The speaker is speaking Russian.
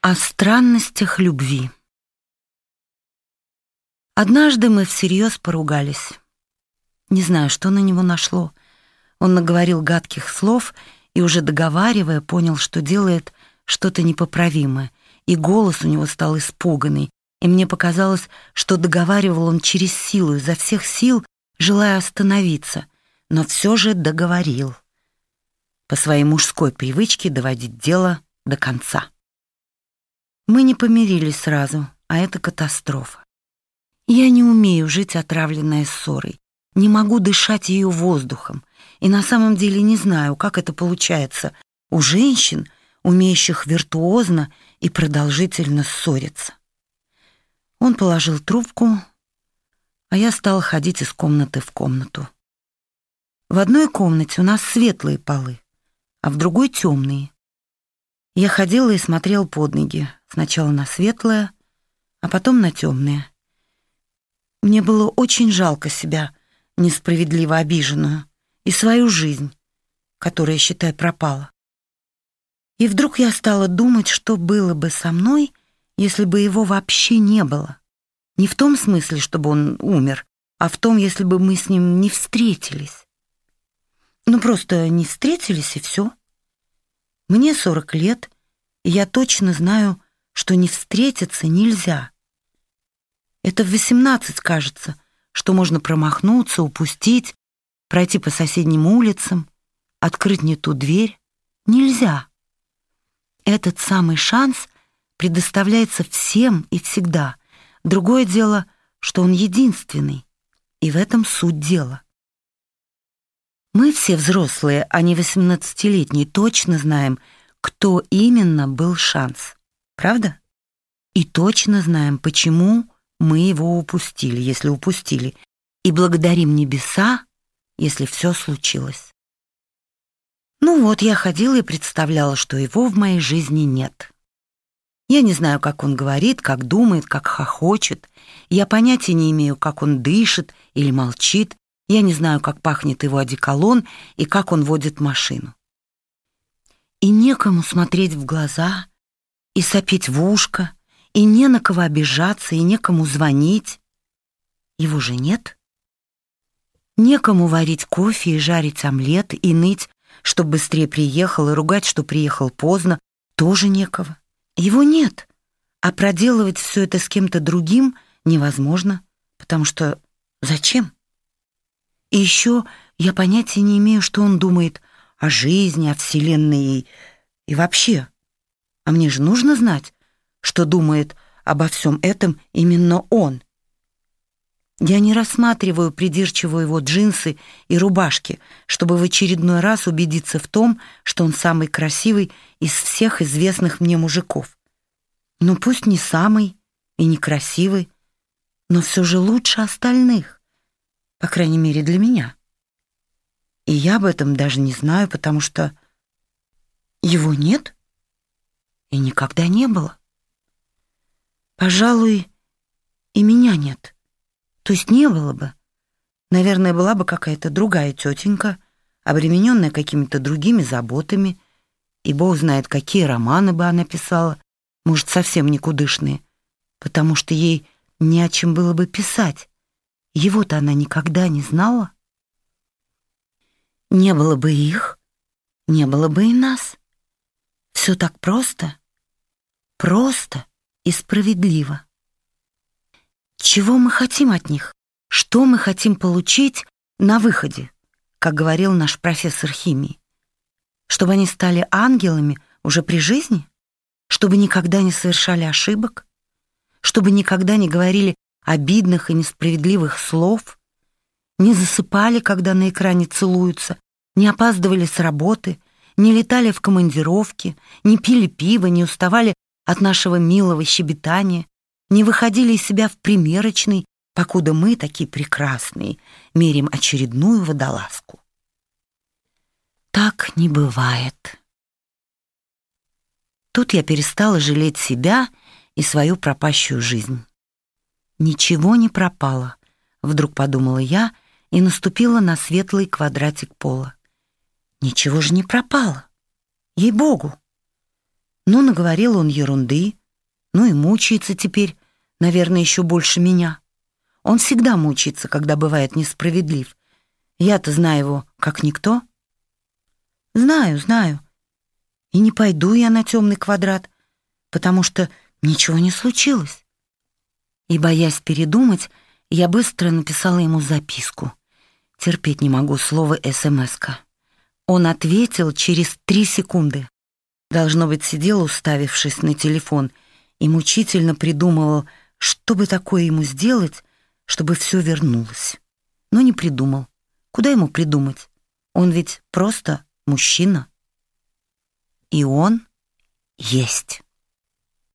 О странностях любви. Однажды мы всерьез поругались. Не знаю, что на него нашло. Он наговорил гадких слов и, уже договаривая, понял, что делает что-то непоправимое, и голос у него стал испуганный, и мне показалось, что договаривал он через силу, изо всех сил, желая остановиться, но все же договорил. По своей мужской привычке доводить дело до конца. Мы не помирились сразу, а это катастрофа. Я не умею жить отравленной ссорой, не могу дышать ее воздухом, и на самом деле не знаю, как это получается у женщин, умеющих виртуозно и продолжительно ссориться. Он положил трубку, а я стала ходить из комнаты в комнату. В одной комнате у нас светлые полы, а в другой темные. Я ходила и смотрела под ноги, сначала на светлое, а потом на темное. Мне было очень жалко себя, несправедливо обиженную, и свою жизнь, которая, считай, пропала. И вдруг я стала думать, что было бы со мной, если бы его вообще не было. Не в том смысле, чтобы он умер, а в том, если бы мы с ним не встретились. Ну, просто не встретились, и все. Мне 40 лет, и я точно знаю, что не встретиться нельзя. Это в 18 кажется, что можно промахнуться, упустить, пройти по соседним улицам, открыть не ту дверь. Нельзя. Этот самый шанс предоставляется всем и всегда. Другое дело, что он единственный, и в этом суть дела. Мы все взрослые, а не восемнадцатилетние, точно знаем, кто именно был шанс. Правда? И точно знаем, почему мы его упустили, если упустили, и благодарим небеса, если все случилось. Ну вот, я ходила и представляла, что его в моей жизни нет. Я не знаю, как он говорит, как думает, как хохочет. Я понятия не имею, как он дышит или молчит, я не знаю, как пахнет его одеколон и как он водит машину. И некому смотреть в глаза, и сопеть в ушко, и не на кого обижаться, и некому звонить. Его же нет. Некому варить кофе и жарить омлет, и ныть, чтоб быстрее приехал, и ругать, что приехал поздно, тоже некого. Его нет. А проделывать все это с кем-то другим невозможно, потому что зачем? И еще я понятия не имею, что он думает о жизни, о Вселенной и, вообще. А мне же нужно знать, что думает обо всем этом именно он. Я не рассматриваю придирчиво его джинсы и рубашки, чтобы в очередной раз убедиться в том, что он самый красивый из всех известных мне мужиков. Ну пусть не самый и не красивый, но все же лучше остальных. По крайней мере, для меня. И я об этом даже не знаю, потому что его нет и никогда не было. Пожалуй, и меня нет. То есть не было бы. Наверное, была бы какая-то другая тетенька, обремененная какими-то другими заботами, и бог знает, какие романы бы она писала, может, совсем никудышные, потому что ей не о чем было бы писать. Его-то она никогда не знала. Не было бы их, не было бы и нас. Все так просто, просто и справедливо. Чего мы хотим от них? Что мы хотим получить на выходе, как говорил наш профессор химии? Чтобы они стали ангелами уже при жизни? Чтобы никогда не совершали ошибок? Чтобы никогда не говорили обидных и несправедливых слов, не засыпали, когда на экране целуются, не опаздывали с работы, не летали в командировки, не пили пиво, не уставали от нашего милого щебетания, не выходили из себя в примерочный, покуда мы, такие прекрасные, мерим очередную водолазку. Так не бывает. Тут я перестала жалеть себя и свою пропащую жизнь. Ничего не пропало, вдруг подумала я и наступила на светлый квадратик пола. Ничего же не пропало. Ей-богу. Ну, наговорил он ерунды, ну и мучается теперь, наверное, еще больше меня. Он всегда мучается, когда бывает несправедлив. Я-то знаю его, как никто. Знаю, знаю. И не пойду я на темный квадрат, потому что ничего не случилось. И, боясь передумать, я быстро написала ему записку. Терпеть не могу слово «СМС-ка». Он ответил через три секунды. Должно быть, сидел, уставившись на телефон, и мучительно придумывал, что бы такое ему сделать, чтобы все вернулось. Но не придумал. Куда ему придумать? Он ведь просто мужчина. И он есть.